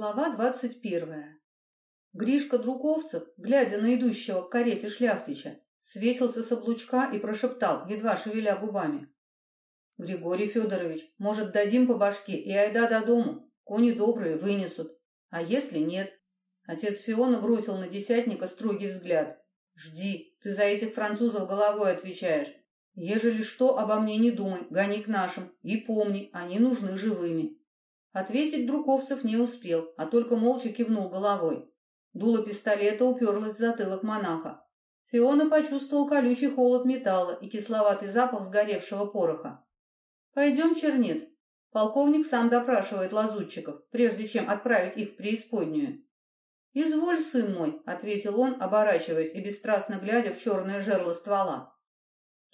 Глава двадцать первая. Гришка Друковцев, глядя на идущего к карете шляхтича, свесился с облучка и прошептал, едва шевеля губами. «Григорий Федорович, может, дадим по башке и айда до дому? Кони добрые вынесут. А если нет?» Отец Фиона бросил на десятника строгий взгляд. «Жди, ты за этих французов головой отвечаешь. Ежели что, обо мне не думай, гони к нашим. И помни, они нужны живыми». Ответить Друковцев не успел, а только молча кивнул головой. Дуло пистолета уперлось в затылок монаха. Фиона почувствовал колючий холод металла и кисловатый запах сгоревшего пороха. «Пойдем, Чернец. Полковник сам допрашивает лазутчиков, прежде чем отправить их в преисподнюю». «Изволь, сын мой», — ответил он, оборачиваясь и бесстрастно глядя в черное жерло ствола.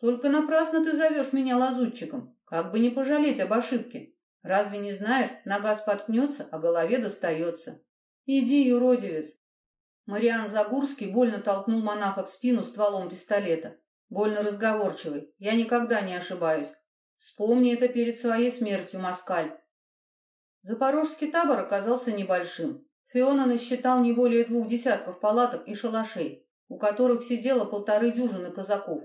«Только напрасно ты зовешь меня лазутчиком, как бы не пожалеть об ошибке. Разве не знаешь, нога споткнется, а голове достается? Иди, юродивец. Мариан Загурский больно толкнул монаха в спину стволом пистолета. Больно разговорчивый. Я никогда не ошибаюсь. Вспомни это перед своей смертью, Москаль. Запорожский табор оказался небольшим. Фиона насчитал не более двух десятков палаток и шалашей, у которых сидело полторы дюжины казаков.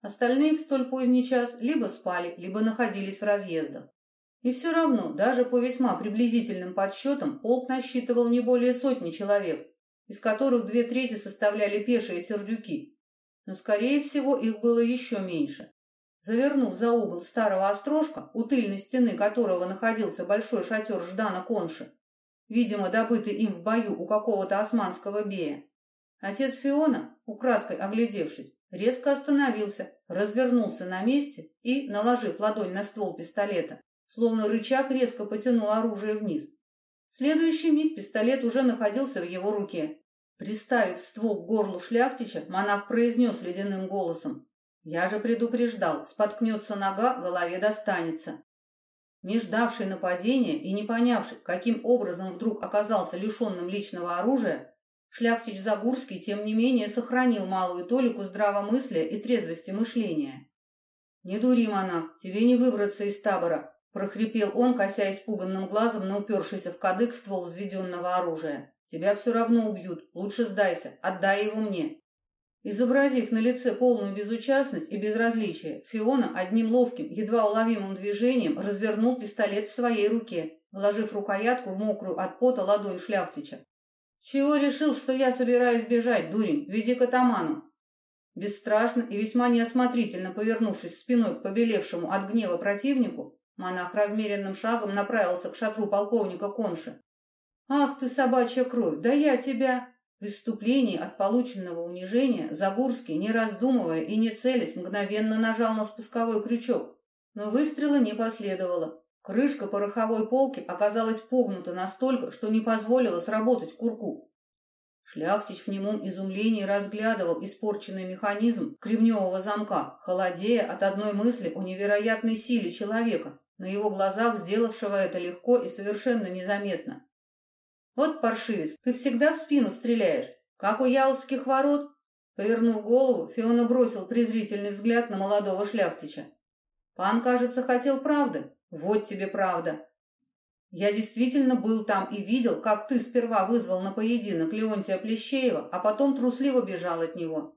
Остальные в столь поздний час либо спали, либо находились в разъездах. И все равно, даже по весьма приблизительным подсчетам, полк насчитывал не более сотни человек, из которых две трети составляли пешие сердюки. Но, скорее всего, их было еще меньше. Завернув за угол старого острожка, у тыльной стены которого находился большой шатер Ждана Конши, видимо, добытый им в бою у какого-то османского бея, отец Фиона, украдкой оглядевшись, резко остановился, развернулся на месте и, наложив ладонь на ствол пистолета, Словно рычаг резко потянул оружие вниз. В следующий миг пистолет уже находился в его руке. Приставив ствол к горлу шляхтича, монах произнес ледяным голосом. «Я же предупреждал, споткнется нога, голове достанется». Не ждавший нападения и не понявший, каким образом вдруг оказался лишенным личного оружия, шляхтич Загурский, тем не менее, сохранил малую толику здравомыслия и трезвости мышления. «Не дури, монах, тебе не выбраться из табора прохрипел он, кося испуганным глазом на упершийся в кадык ствол взведенного оружия. «Тебя все равно убьют. Лучше сдайся. Отдай его мне». Изобразив на лице полную безучастность и безразличие, Фиона одним ловким, едва уловимым движением развернул пистолет в своей руке, вложив рукоятку в мокрую от пота ладонь шляхтича. «С чего решил, что я собираюсь бежать, дурень? Веди к атаману!» Бесстрашно и весьма неосмотрительно повернувшись спиной к побелевшему от гнева противнику, Монах размеренным шагом направился к шатру полковника Конши. «Ах ты, собачья кровь, да я тебя!» В выступлении от полученного унижения Загурский, не раздумывая и не целясь, мгновенно нажал на спусковой крючок. Но выстрела не последовало. Крышка пороховой полки оказалась погнута настолько, что не позволила сработать курку. Шляхтич в немом изумлении разглядывал испорченный механизм кремневого замка, холодея от одной мысли о невероятной силе человека, на его глазах сделавшего это легко и совершенно незаметно. «Вот, паршивец, ты всегда в спину стреляешь, как у яузских ворот?» Повернув голову, Фиона бросил презрительный взгляд на молодого шляхтича. «Пан, кажется, хотел правды. Вот тебе правда. Я действительно был там и видел, как ты сперва вызвал на поединок Леонтия Плещеева, а потом трусливо бежал от него.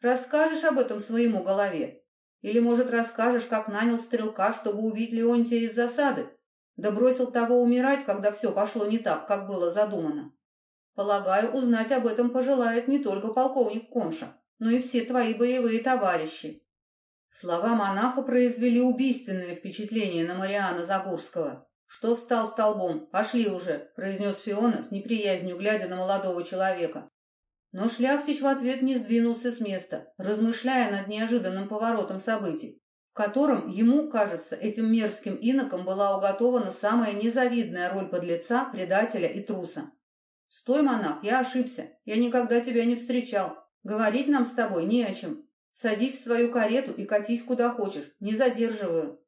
Расскажешь об этом своему голове? Или, может, расскажешь, как нанял стрелка, чтобы убить Леонтия из засады? Да бросил того умирать, когда все пошло не так, как было задумано. Полагаю, узнать об этом пожелает не только полковник Конша, но и все твои боевые товарищи. Слова монаха произвели убийственное впечатление на Мариана Загурского. «Что встал столбом? Пошли уже!» – произнес Фиона с неприязнью, глядя на молодого человека. Но шляхтич в ответ не сдвинулся с места, размышляя над неожиданным поворотом событий, в котором ему, кажется, этим мерзким иноком была уготована самая незавидная роль подлеца, предателя и труса. «Стой, монах, я ошибся. Я никогда тебя не встречал. Говорить нам с тобой не о чем. Садись в свою карету и катись куда хочешь. Не задерживаю».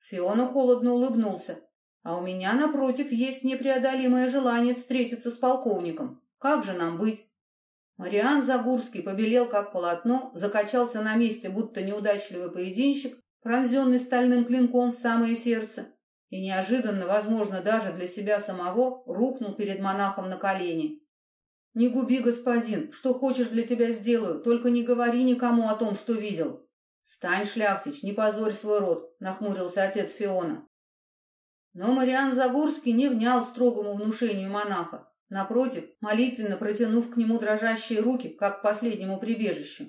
Фиона холодно улыбнулся. «А у меня, напротив, есть непреодолимое желание встретиться с полковником. Как же нам быть?» Мариан Загурский побелел как полотно, закачался на месте, будто неудачливый поединщик, пронзенный стальным клинком в самое сердце. и неожиданно, возможно, даже для себя самого, рухнул перед монахом на колени. «Не губи, господин, что хочешь для тебя сделаю, только не говори никому о том, что видел». «Стань, шляхтич, не позорь свой род», — нахмурился отец Фиона. Но Мариан Загурский не внял строгому внушению монаха, напротив, молитвенно протянув к нему дрожащие руки, как к последнему прибежищу.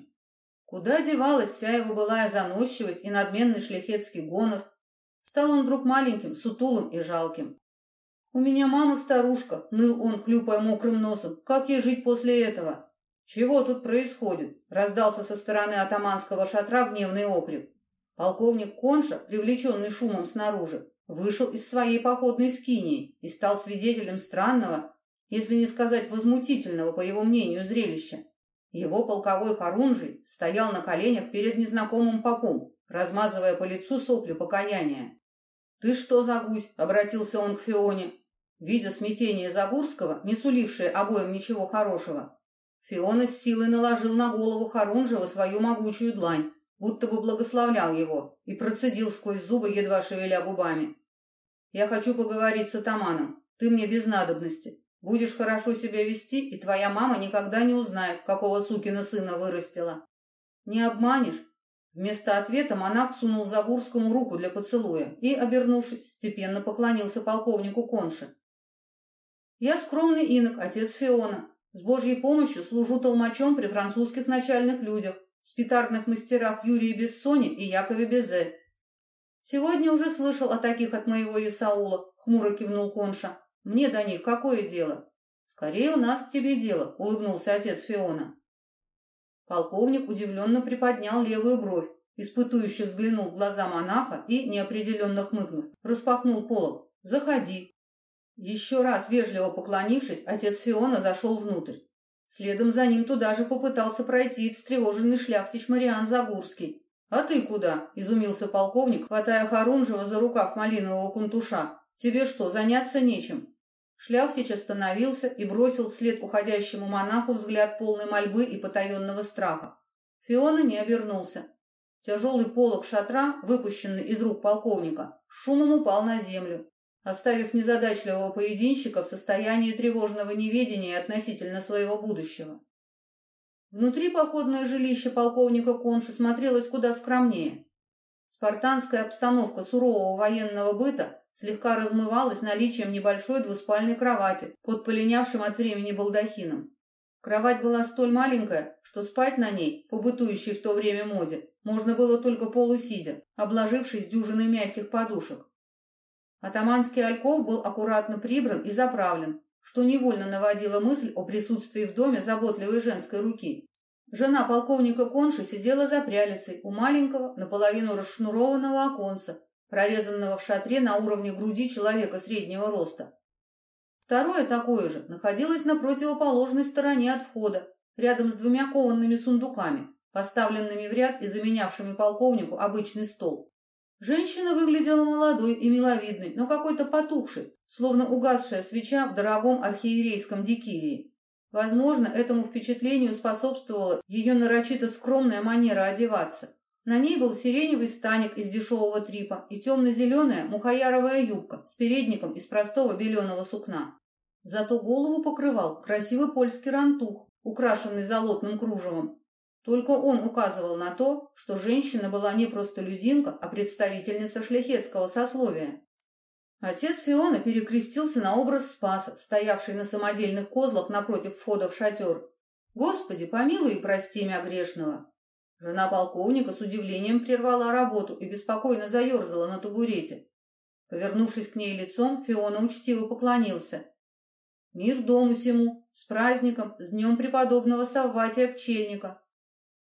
Куда девалась вся его былая заносчивость и надменный шляхетский гонор? Стал он вдруг маленьким, сутулым и жалким. «У меня мама старушка», — ныл он, хлюпая мокрым носом. «Как ей жить после этого?» «Чего тут происходит?» — раздался со стороны атаманского шатра гневный окрик. Полковник Конша, привлеченный шумом снаружи, вышел из своей походной скинии и стал свидетелем странного, если не сказать возмутительного, по его мнению, зрелища. Его полковой хорунжий стоял на коленях перед незнакомым попом, размазывая по лицу сопли покаяния. «Ты что за гусь?» — обратился он к Фионе. Видя смятение Загурского, не сулившее обоим ничего хорошего, Фиона с силой наложил на голову Харунжева свою могучую длань, будто бы благословлял его, и процедил сквозь зубы, едва шевеля губами. «Я хочу поговорить с атаманом. Ты мне без надобности. Будешь хорошо себя вести, и твоя мама никогда не узнает, какого сукина сына вырастила. Не обманешь?» Вместо ответа монах сунул Загурскому руку для поцелуя и, обернувшись, степенно поклонился полковнику Конше. «Я скромный инок, отец Фиона. С Божьей помощью служу толмачом при французских начальных людях, спитарных мастерах Юрии Бессоне и Якове Безе. Сегодня уже слышал о таких от моего Исаула, хмуро кивнул Конша. Мне до них какое дело? Скорее у нас к тебе дело, улыбнулся отец Фиона. Полковник удивленно приподнял левую бровь, испытующе взглянул в глаза монаха и, неопределенно хмыкнув, распахнул полог. «Заходи». Еще раз вежливо поклонившись, отец Фиона зашел внутрь. Следом за ним туда же попытался пройти встревоженный шляхтич Мариан Загурский. «А ты куда?» – изумился полковник, хватая Харунжева за рукав малинового кунтуша. «Тебе что, заняться нечем?» Шляхтич остановился и бросил вслед уходящему монаху взгляд полной мольбы и потаенного страха. Фиона не обернулся. Тяжелый полог шатра, выпущенный из рук полковника, шумом упал на землю, оставив незадачливого поединщика в состоянии тревожного неведения относительно своего будущего. Внутри походное жилище полковника Конши смотрелось куда скромнее. Спартанская обстановка сурового военного быта слегка размывалась наличием небольшой двуспальной кровати под полинявшим от времени балдахином. Кровать была столь маленькая, что спать на ней, по бытующей в то время моде, можно было только полусидя, обложившись дюжиной мягких подушек. Атаманский альков был аккуратно прибран и заправлен, что невольно наводило мысль о присутствии в доме заботливой женской руки. Жена полковника Конши сидела за прялицей у маленького, наполовину расшнурованного оконца, прорезанного в шатре на уровне груди человека среднего роста. Второе такое же находилось на противоположной стороне от входа, рядом с двумя кованными сундуками, поставленными в ряд и заменявшими полковнику обычный стол. Женщина выглядела молодой и миловидной, но какой-то потухшей, словно угасшая свеча в дорогом архиерейском дикирии. Возможно, этому впечатлению способствовала ее нарочито скромная манера одеваться. На ней был сиреневый станик из дешевого трипа и темно-зеленая мухаяровая юбка с передником из простого беленого сукна. Зато голову покрывал красивый польский рантух, украшенный золотным кружевом. Только он указывал на то, что женщина была не просто людинка, а представительница шляхетского сословия. Отец Фиона перекрестился на образ Спаса, стоявший на самодельных козлах напротив входа в шатер. «Господи, помилуй и прости меня грешного!» Жена полковника с удивлением прервала работу и беспокойно заерзала на табурете. Повернувшись к ней лицом, Фиона учтиво поклонился. «Мир дому сему, с праздником, с днем преподобного Савватия Пчельника!»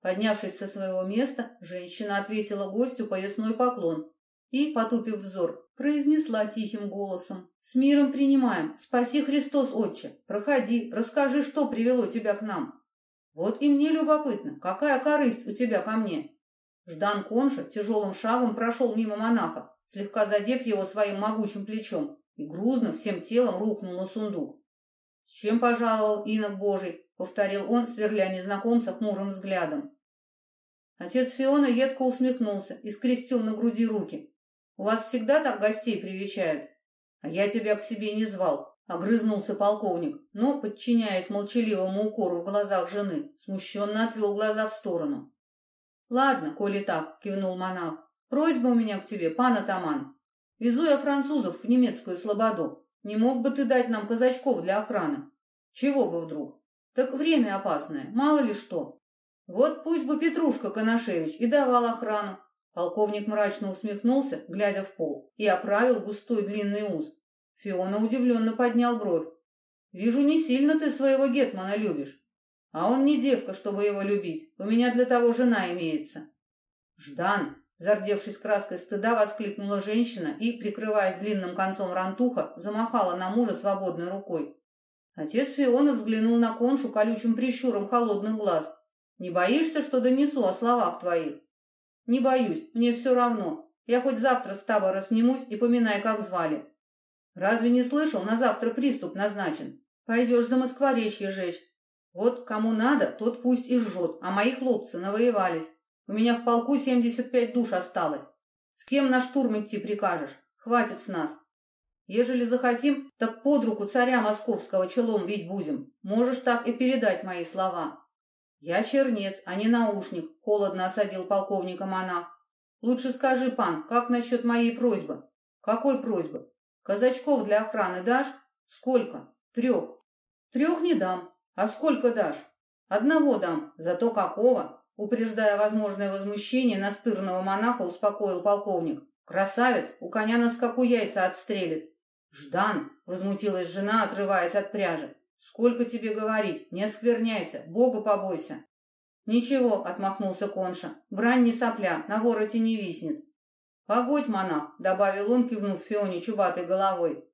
Поднявшись со своего места, женщина отвесила гостю поясной поклон и, потупив взор, произнесла тихим голосом. «С миром принимаем! Спаси Христос, Отче! Проходи, расскажи, что привело тебя к нам!» Вот и мне любопытно, какая корысть у тебя ко мне? Ждан Конша тяжелым шагом прошел мимо монаха, слегка задев его своим могучим плечом, и грузно всем телом рухнул на сундук. «С чем пожаловал инок Божий?» — повторил он, сверля незнакомца хмурым взглядом. Отец Фиона едко усмехнулся и скрестил на груди руки. У вас всегда так гостей привечают? А я тебя к себе не звал, огрызнулся полковник, но, подчиняясь молчаливому укору в глазах жены, смущенно отвел глаза в сторону. Ладно, коли так, кивнул монах. Просьба у меня к тебе, пан атаман. Везу я французов в немецкую слободу. Не мог бы ты дать нам казачков для охраны? Чего бы вдруг? Так время опасное, мало ли что. Вот пусть бы Петрушка Коношевич и давал охрану. Полковник мрачно усмехнулся, глядя в пол, и оправил густой длинный уз. Фиона удивленно поднял бровь. «Вижу, не сильно ты своего гетмана любишь. А он не девка, чтобы его любить. У меня для того жена имеется». «Ждан!» Зардевшись краской стыда, воскликнула женщина и, прикрываясь длинным концом рантуха, замахала на мужа свободной рукой. Отец Фиона взглянул на коншу колючим прищуром холодных глаз. «Не боишься, что донесу о словах твоих?» «Не боюсь, мне все равно. Я хоть завтра с табора снимусь и поминай, как звали». «Разве не слышал, на завтра приступ назначен? Пойдешь за Москворечье жечь. Вот кому надо, тот пусть и жжет, а мои хлопцы навоевались. У меня в полку семьдесят пять душ осталось. С кем на штурм идти прикажешь? Хватит с нас. Ежели захотим, так под руку царя московского челом бить будем. Можешь так и передать мои слова. Я чернец, а не наушник, холодно осадил полковника монах. Лучше скажи, пан, как насчет моей просьбы? Какой просьбы? Казачков для охраны дашь? Сколько? Трех. Трех не дам. А сколько дашь? Одного дам. Зато какого? Упреждая возможное возмущение настырного монаха, успокоил полковник. «Красавец! У коня на скаку яйца отстрелит!» «Ждан!» — возмутилась жена, отрываясь от пряжи. «Сколько тебе говорить? Не оскверняйся, Бога побойся!» «Ничего», — отмахнулся Конша, — «брань не сопля, на вороте не виснет». «Погодь, монах», — добавил он, кивнув Фионе чубатой головой.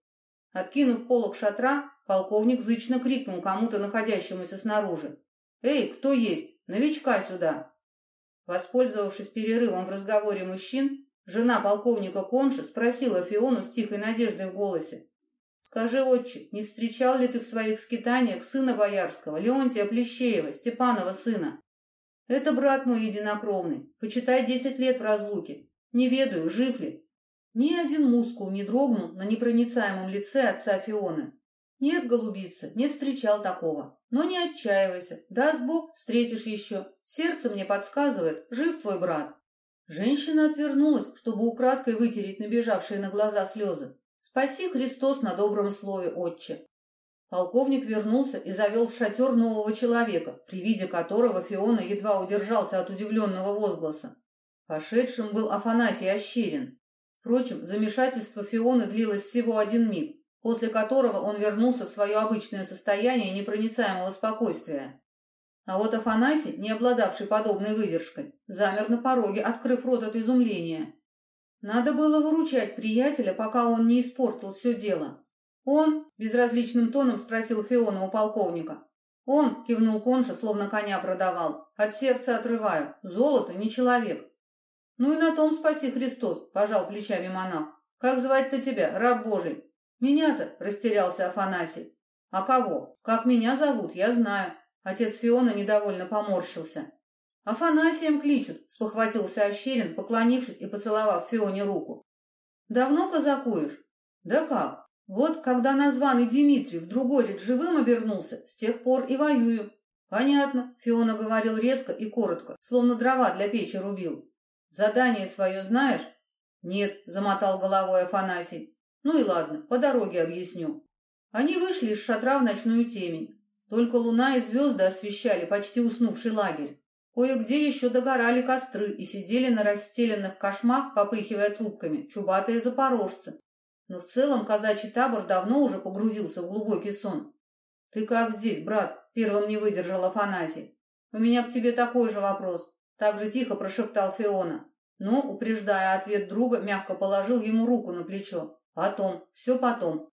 Откинув полок шатра, полковник зычно крикнул кому-то, находящемуся снаружи. «Эй, кто есть? Новичка сюда!» Воспользовавшись перерывом в разговоре мужчин, жена полковника Конши спросила Фиону с тихой надеждой в голосе. «Скажи, отче, не встречал ли ты в своих скитаниях сына Боярского, Леонтия Плещеева, Степанова сына? Это брат мой единокровный, почитай десять лет в разлуке. Не ведаю, жив ли». Ни один мускул не дрогнул на непроницаемом лице отца Фионы. «Нет, голубица, не встречал такого. Но не отчаивайся. Даст Бог, встретишь еще. Сердце мне подсказывает, жив твой брат». Женщина отвернулась, чтобы украдкой вытереть набежавшие на глаза слезы. «Спаси Христос на добром слове, отче». Полковник вернулся и завел в шатер нового человека, при виде которого Фиона едва удержался от удивленного возгласа. Пошедшим был Афанасий Ощерин. Впрочем, замешательство Фионы длилось всего один миг после которого он вернулся в свое обычное состояние непроницаемого спокойствия. А вот Афанасий, не обладавший подобной выдержкой, замер на пороге, открыв рот от изумления. Надо было выручать приятеля, пока он не испортил все дело. «Он?» – безразличным тоном спросил Фиона у полковника. «Он?» – кивнул Конша, словно коня продавал. «От сердца отрываю. Золото не человек». «Ну и на том спаси Христос», – пожал плечами монах. «Как звать-то тебя, раб Божий?» «Меня-то?» – растерялся Афанасий. «А кого? Как меня зовут, я знаю». Отец Фиона недовольно поморщился. «Афанасием кличут», – спохватился Ощерин, поклонившись и поцеловав Фионе руку. «Давно казакуешь?» «Да как? Вот, когда названный Дмитрий в другой ряд живым обернулся, с тех пор и воюю». «Понятно», – Фиона говорил резко и коротко, словно дрова для печи рубил. «Задание свое знаешь?» «Нет», – замотал головой Афанасий. Ну и ладно, по дороге объясню. Они вышли из шатра в ночную темень. Только луна и звезды освещали почти уснувший лагерь. Кое-где еще догорали костры и сидели на расстеленных кошмах, попыхивая трубками, чубатые запорожцы. Но в целом казачий табор давно уже погрузился в глубокий сон. «Ты как здесь, брат?» – первым не выдержал Афанасий. «У меня к тебе такой же вопрос», – так же тихо прошептал Фиона. Но, упреждая ответ друга, мягко положил ему руку на плечо. Потом, все потом.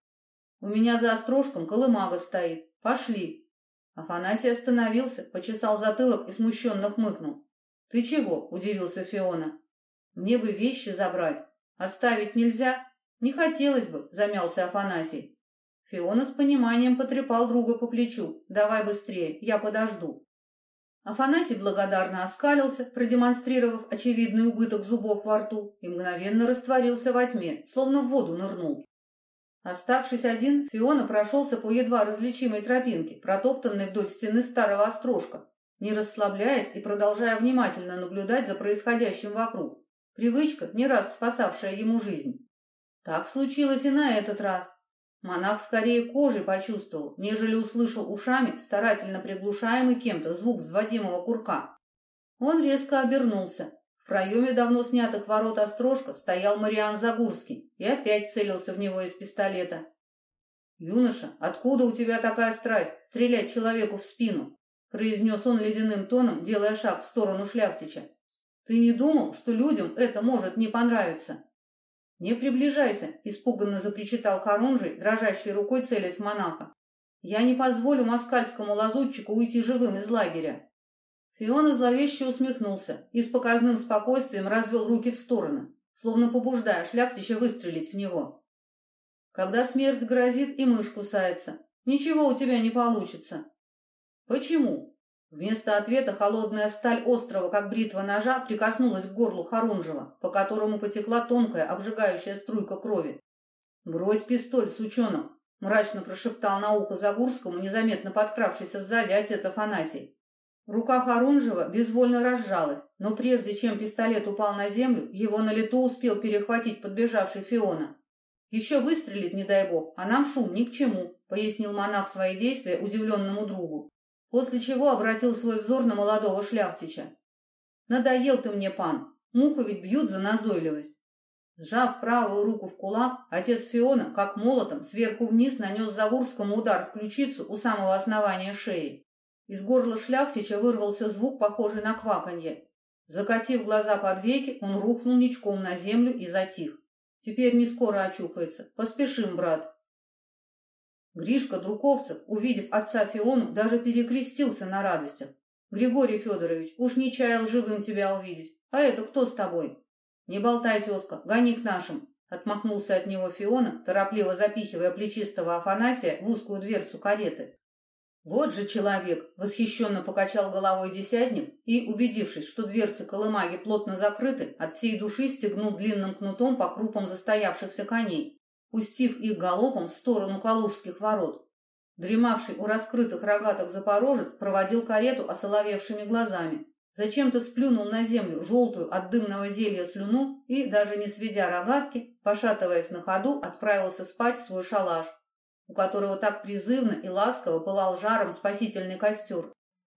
У меня за острожком колымага стоит. Пошли. Афанасий остановился, почесал затылок и смущенно хмыкнул. Ты чего? Удивился Фиона. Мне бы вещи забрать. Оставить нельзя? Не хотелось бы, замялся Афанасий. Фиона с пониманием потрепал друга по плечу. Давай быстрее, я подожду. Афанасий благодарно оскалился, продемонстрировав очевидный убыток зубов во рту, и мгновенно растворился во тьме, словно в воду нырнул. Оставшись один, Фиона прошелся по едва различимой тропинке, протоптанной вдоль стены старого острожка, не расслабляясь и продолжая внимательно наблюдать за происходящим вокруг. Привычка, не раз спасавшая ему жизнь. Так случилось и на этот раз. Монах скорее кожей почувствовал, нежели услышал ушами старательно приглушаемый кем-то звук взводимого курка. Он резко обернулся. В проеме давно снятых ворот острожка стоял Мариан Загурский и опять целился в него из пистолета. «Юноша, откуда у тебя такая страсть стрелять человеку в спину?» произнес он ледяным тоном, делая шаг в сторону шляхтича. «Ты не думал, что людям это может не понравиться?» «Не приближайся!» – испуганно запричитал Харунжий, дрожащей рукой целясь в монаха. «Я не позволю москальскому лазутчику уйти живым из лагеря!» Фиона зловеще усмехнулся и с показным спокойствием развел руки в стороны, словно побуждая шляхтича выстрелить в него. «Когда смерть грозит и мышь кусается, ничего у тебя не получится». «Почему?» Вместо ответа холодная сталь острова, как бритва ножа, прикоснулась к горлу Харунжева, по которому потекла тонкая, обжигающая струйка крови. «Брось пистоль, сучонок!» — мрачно прошептал на ухо Загурскому, незаметно подкравшийся сзади отец Афанасий. Рука Харунжева безвольно разжалась, но прежде чем пистолет упал на землю, его на лету успел перехватить подбежавший Фиона. «Еще выстрелит, не дай бог, а нам шум ни к чему», — пояснил монах свои действия удивленному другу после чего обратил свой взор на молодого шляхтича. «Надоел ты мне, пан, муху ведь бьют за назойливость». Сжав правую руку в кулак, отец Фиона, как молотом, сверху вниз нанес Завурскому удар в ключицу у самого основания шеи. Из горла шляхтича вырвался звук, похожий на кваканье. Закатив глаза под веки, он рухнул ничком на землю и затих. Теперь не скоро очухается. Поспешим, брат. Гришка Друковцев, увидев отца Фиону, даже перекрестился на радостях. «Григорий Федорович, уж не чаял живым тебя увидеть. А это кто с тобой?» «Не болтай, тезка, гони к нашим!» Отмахнулся от него Фиона, торопливо запихивая плечистого Афанасия в узкую дверцу кареты. «Вот же человек!» — восхищенно покачал головой десятник и, убедившись, что дверцы колымаги плотно закрыты, от всей души стегнул длинным кнутом по крупам застоявшихся коней пустив их галопом в сторону Калужских ворот. Дремавший у раскрытых рогатых запорожец проводил карету осоловевшими глазами. Зачем-то сплюнул на землю желтую от дымного зелья слюну и, даже не сведя рогатки, пошатываясь на ходу, отправился спать в свой шалаш, у которого так призывно и ласково пылал жаром спасительный костер.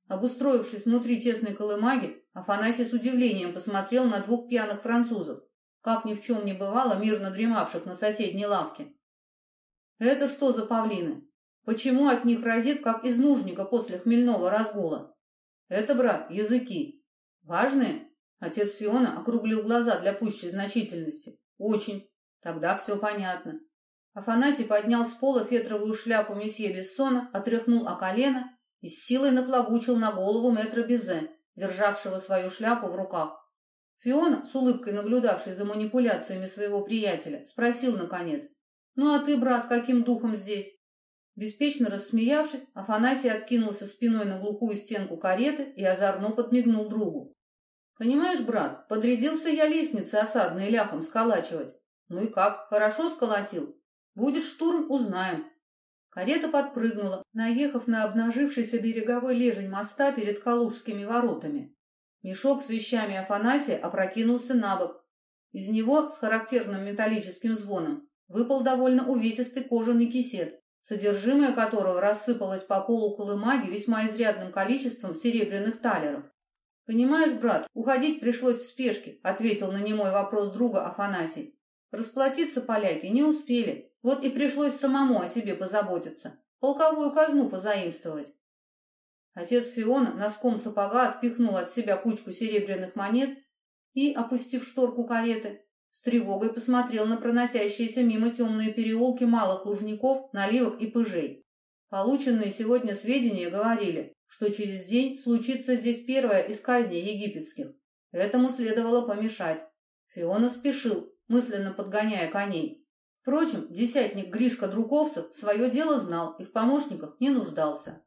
Обустроившись внутри тесной колымаги, Афанасий с удивлением посмотрел на двух пьяных французов, как ни в чем не бывало, мирно дремавших на соседней лавке. Это что за павлины? Почему от них разит, как из нужника после хмельного разгула? Это, брат, языки. Важные? Отец Фиона округлил глаза для пущей значительности. Очень. Тогда все понятно. Афанасий поднял с пола фетровую шляпу месье Бессона, отряхнул о колено и с силой наклобучил на голову мэтра Безе, державшего свою шляпу в руках. Фиона, с улыбкой наблюдавший за манипуляциями своего приятеля, спросил наконец, «Ну а ты, брат, каким духом здесь?» Беспечно рассмеявшись, Афанасий откинулся спиной на глухую стенку кареты и озорно подмигнул другу. «Понимаешь, брат, подрядился я лестницы осадные ляхом сколачивать. Ну и как, хорошо сколотил? Будет штурм, узнаем». Карета подпрыгнула, наехав на обнажившийся береговой лежень моста перед Калужскими воротами. Мешок с вещами Афанасия опрокинулся на бок. Из него с характерным металлическим звоном выпал довольно увесистый кожаный кисет, содержимое которого рассыпалось по полу колымаги весьма изрядным количеством серебряных талеров. «Понимаешь, брат, уходить пришлось в спешке», — ответил на немой вопрос друга Афанасий. «Расплатиться поляки не успели, вот и пришлось самому о себе позаботиться, полковую казну позаимствовать. Отец Фиона носком сапога отпихнул от себя кучку серебряных монет и, опустив шторку кареты, с тревогой посмотрел на проносящиеся мимо темные переулки малых лужников, наливок и пыжей. Полученные сегодня сведения говорили, что через день случится здесь первая из казней египетских. Этому следовало помешать. Фиона спешил, мысленно подгоняя коней. Впрочем, десятник Гришка Друковцев свое дело знал и в помощниках не нуждался.